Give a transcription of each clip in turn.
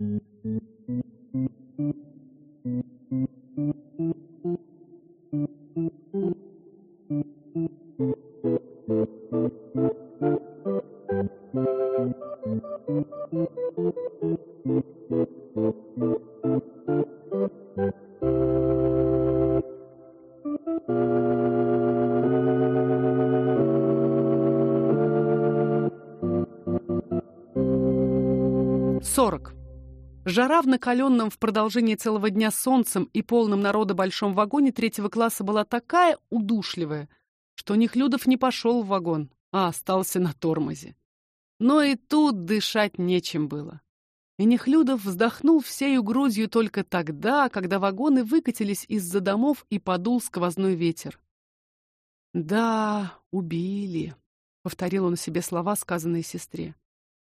40. Жара в накаленном в продолжении целого дня солнцем и полном народа большом вагоне третьего класса была такая удушливая, что Нехлюдов не пошел в вагон, а остался на тормозе. Но и тут дышать нечем было. И Нехлюдов вздохнул всею грудью только тогда, когда вагоны выкатились из-за домов и подул сквозной ветер. Да, убили, повторил он себе слова, сказанные сестре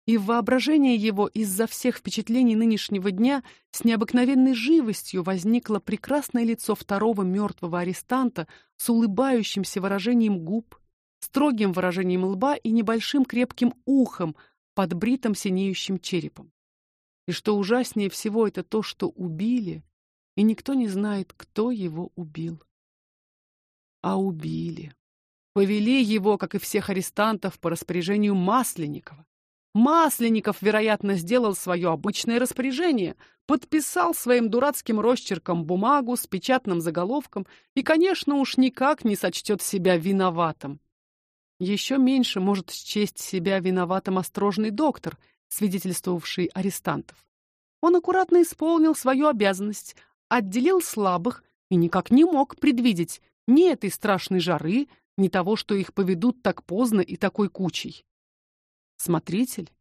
и в воображении его из-за всех впечатлений нынешнего дня с необыкновенной живостью возникло прекрасное лицо второго мертвого арестанта с улыбающимся выражением губ, строгим выражением лба и небольшим крепким ухом под бритым синеющим черепом. И что ужаснее всего это то, что убили, и никто не знает, кто его убил. А убили. Повели его, как и всех арестантов, по распоряжению Масленникова. Масленников, вероятно, сделал свое обычное распоряжение, подписал своим дурацким росчерком бумагу с печатным заголовком и, конечно, уж никак не сочтет себя виноватым. Еще меньше может счесть себя виноватым осторожный доктор, свидетельствовавший арестантов. Он аккуратно исполнил свою обязанность, отделил слабых и никак не мог предвидеть ни этой страшной жары, ни того, что их поведут так поздно и такой кучей. Смотритель?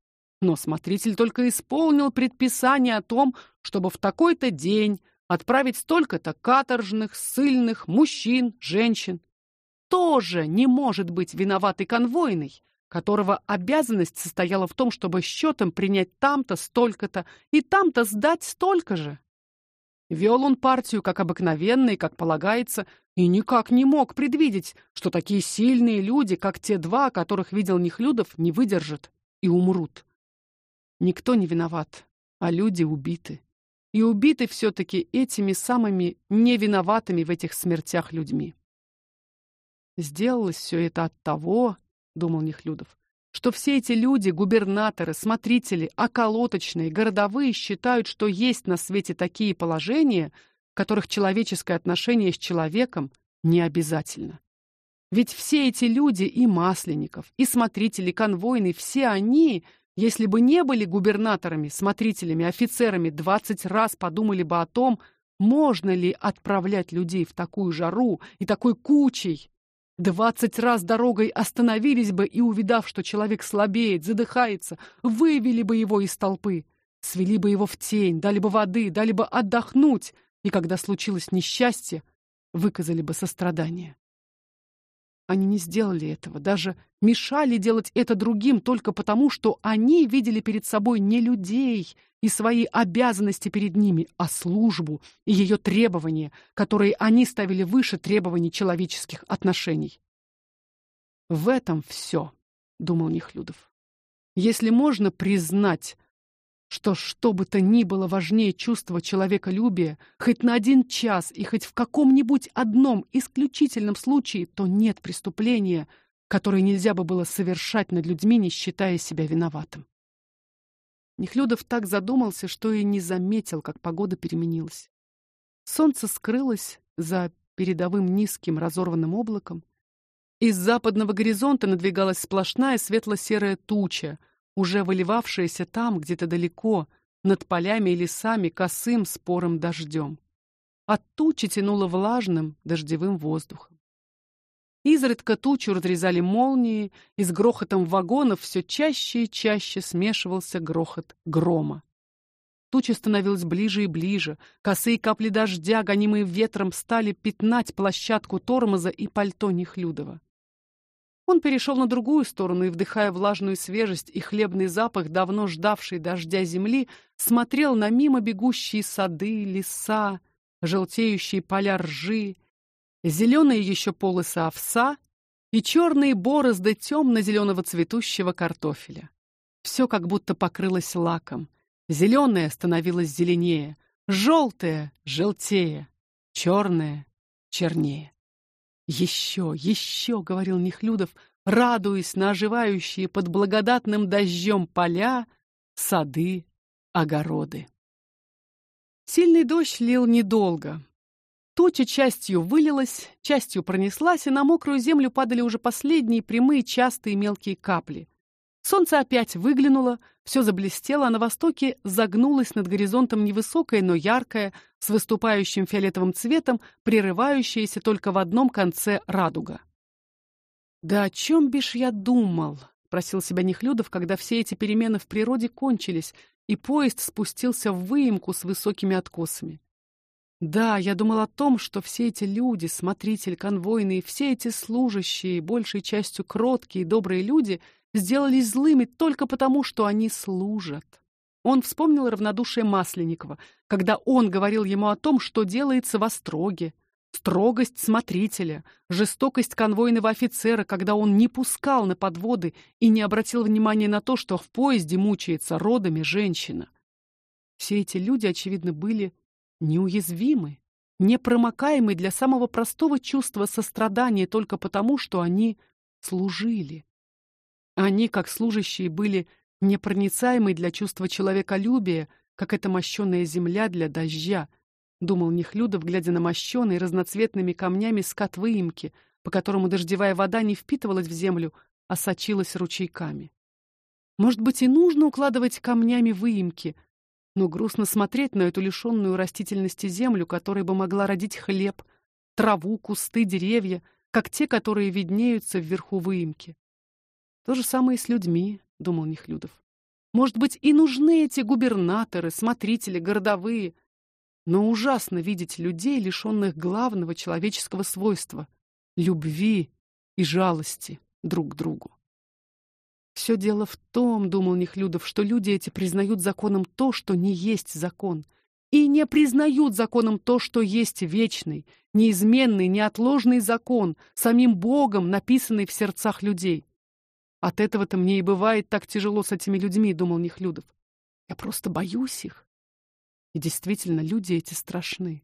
Но смотритель только исполнил предписание о том, чтобы в такой-то день отправить столько-то каторжных, ссыльных, мужчин, женщин. Тоже не может быть виноватый конвойный, которого обязанность состояла в том, чтобы счетом принять там-то столько-то и там-то сдать столько же. Вел он партию как обыкновенный, как полагается, и никак не мог предвидеть, что такие сильные люди, как те два, которых видел Нехлюдов, не выдержат и умрут. Никто не виноват, а люди убиты. И убиты все таки этими самыми невиноватыми в этих смертях людьми. Сделалось все это от того, думал Нехлюдов, что все эти люди, губернаторы, смотрители, околоточные, городовые считают, что есть на свете такие положения, в которых человеческое отношение с человеком не обязательно. Ведь все эти люди и Масленников, и смотрители конвойные, все они, если бы не были губернаторами, смотрителями, офицерами, двадцать раз подумали бы о том, можно ли отправлять людей в такую жару и такой кучей. Двадцать раз дорогой остановились бы и, увидав, что человек слабеет, задыхается, вывели бы его из толпы, свели бы его в тень, дали бы воды, дали бы отдохнуть, и когда случилось несчастье, выказали бы сострадание. Они не сделали этого, даже мешали делать это другим только потому, что они видели перед собой не людей и свои обязанности перед ними, а службу и ее требования, которые они ставили выше требований человеческих отношений. В этом все, думал Нехлюдов. Если можно признать что что бы то ни было важнее чувства человеколюбия, хоть на один час и хоть в каком-нибудь одном исключительном случае, то нет преступления, которое нельзя бы было совершать над людьми, не считая себя виноватым. Нехлюдов так задумался, что и не заметил, как погода переменилась. Солнце скрылось за передовым низким разорванным облаком. Из западного горизонта надвигалась сплошная светло-серая туча, уже выливавшаяся там, где-то далеко, над полями и лесами косым спором дождем. От тучи тянуло влажным дождевым воздухом. Изредка тучу разрезали молнии, и с грохотом вагонов все чаще и чаще смешивался грохот грома. Туча становилась ближе и ближе. Косые капли дождя, гонимые ветром, стали пятнать площадку тормоза и пальто Нехлюдова. Он перешел на другую сторону и, вдыхая влажную свежесть и хлебный запах давно ждавшей дождя земли, смотрел на мимо бегущие сады, леса, желтеющие поля ржи, зеленые еще полосы овса и черные борозды темно-зеленого цветущего картофеля. Все как будто покрылось лаком, Зеленое становилось зеленее, желтое желтее, черное чернее. Еще, еще, говорил Нехлюдов, радуясь на оживающие под благодатным дождем поля, сады, огороды. Сильный дождь лил недолго. Туча частью вылилась, частью пронеслась, и на мокрую землю падали уже последние прямые, частые мелкие капли. Солнце опять выглянуло, все заблестело, а на востоке загнулось над горизонтом невысокое, но яркое, с выступающим фиолетовым цветом, прерывающееся только в одном конце радуга. Да о чем бишь я думал? спросил себя Нехлюдов, когда все эти перемены в природе кончились, и поезд спустился в выемку с высокими откосами. Да, я думал о том, что все эти люди, смотритель, конвойные, все эти служащие, большей частью кроткие и добрые люди, сделались злыми только потому, что они служат. Он вспомнил равнодушие Масленникова, когда он говорил ему о том, что делается в Остроге, строгость смотрителя, жестокость конвойного офицера, когда он не пускал на подводы и не обратил внимания на то, что в поезде мучается родами женщина. Все эти люди, очевидно, были неуязвимы, непромокаемы для самого простого чувства сострадания только потому, что они служили. Они, как служащие, были непроницаемы для чувства человеколюбия, как эта мощёная земля для дождя, думал Нехлюдов, глядя на мощёный разноцветными камнями скат выемки, по которому дождевая вода не впитывалась в землю, а сочилась ручейками. Может быть, и нужно укладывать камнями выемки, но грустно смотреть на эту лишённую растительности землю, которая бы могла родить хлеб, траву, кусты, деревья, как те, которые виднеются вверху выемки. То же самое и с людьми, думал Нехлюдов. Может быть, и нужны эти губернаторы, смотрители, городовые, но ужасно видеть людей, лишенных главного человеческого свойства любви и жалости друг к другу. Все дело в том, думал Нехлюдов, что люди эти признают законом то, что не есть закон, и не признают законом то, что есть вечный, неизменный, неотложный закон, самим Богом написанный в сердцах людей. От этого-то мне и бывает так тяжело с этими людьми, думал Нехлюдов. Я просто боюсь их. И действительно, люди эти страшны.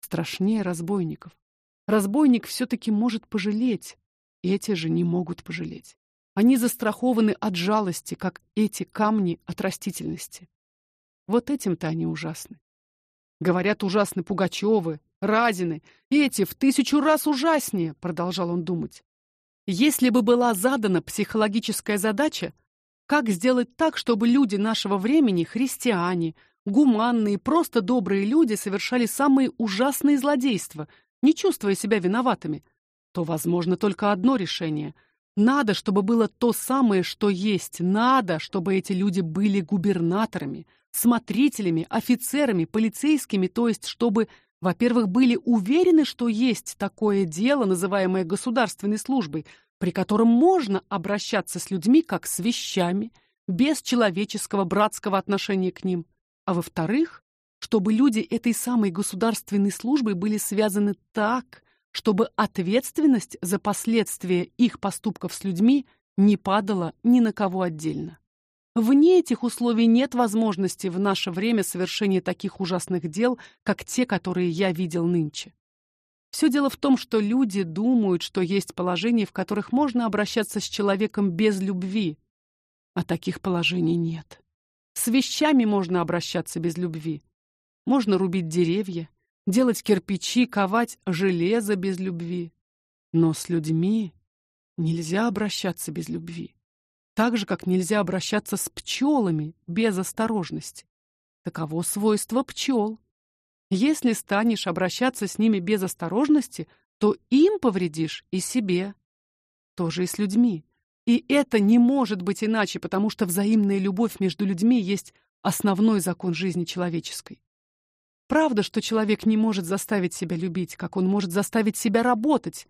Страшнее разбойников. Разбойник все таки может пожалеть, и эти же не могут пожалеть. Они застрахованы от жалости, как эти камни от растительности. Вот этим-то они ужасны. Говорят, ужасны Пугачёвы, Разины, эти в тысячу раз ужаснее, продолжал он думать. Если бы была задана психологическая задача, как сделать так, чтобы люди нашего времени, христиане, гуманные, просто добрые люди совершали самые ужасные злодейства, не чувствуя себя виноватыми, то возможно только одно решение. Надо, чтобы было то самое, что есть. Надо, чтобы эти люди были губернаторами, смотрителями, офицерами, полицейскими, то есть чтобы во-первых, были уверены, что есть такое дело, называемое государственной службой, при котором можно обращаться с людьми как с вещами, без человеческого братского отношения к ним. А во-вторых, чтобы люди этой самой государственной службой были связаны так, чтобы ответственность за последствия их поступков с людьми не падала ни на кого отдельно. Вне этих условий нет возможности в наше время совершения таких ужасных дел, как те, которые я видел нынче. Все дело в том, что люди думают, что есть положения, в которых можно обращаться с человеком без любви, а таких положений нет. С вещами можно обращаться без любви. Можно рубить деревья, делать кирпичи, ковать железо без любви, но с людьми нельзя обращаться без любви так же как нельзя обращаться с пчелами без осторожности. Таково свойство пчел. Если станешь обращаться с ними без осторожности, то им повредишь и себе. Тоже и с людьми. И это не может быть иначе, потому что взаимная любовь между людьми есть основной закон жизни человеческой. Правда, что человек не может заставить себя любить, как он может заставить себя работать,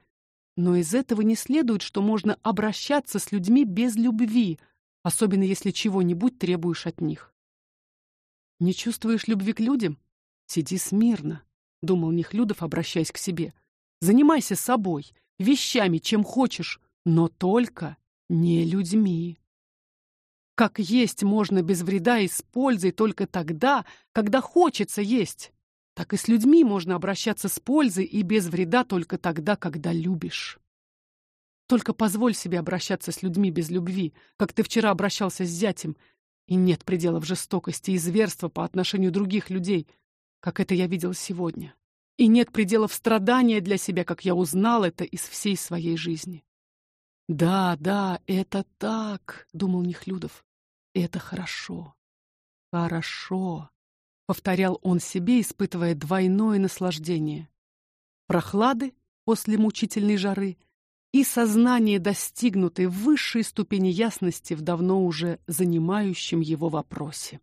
но из этого не следует, что можно обращаться с людьми без любви, особенно если чего-нибудь требуешь от них. Не чувствуешь любви к людям? Сиди смирно, думал Нехлюдов, обращаясь к себе. Занимайся собой, вещами, чем хочешь, но только не людьми. как есть можно без вреда и с пользой только тогда, когда хочется есть, так и с людьми можно обращаться с пользой и без вреда только тогда, когда любишь. Только позволь себе обращаться с людьми без любви, как ты вчера обращался с зятем, и нет пределов жестокости и зверства по отношению других людей, как это я видел сегодня. И нет пределов страдания для себя, как я узнал это из всей своей жизни. Да, да, это так, думал Нехлюдов. Это хорошо. Хорошо, повторял он себе, испытывая двойное наслаждение. Прохлады после мучительной жары и сознание достигнутой высшей ступени ясности в давно уже занимающем его вопросе.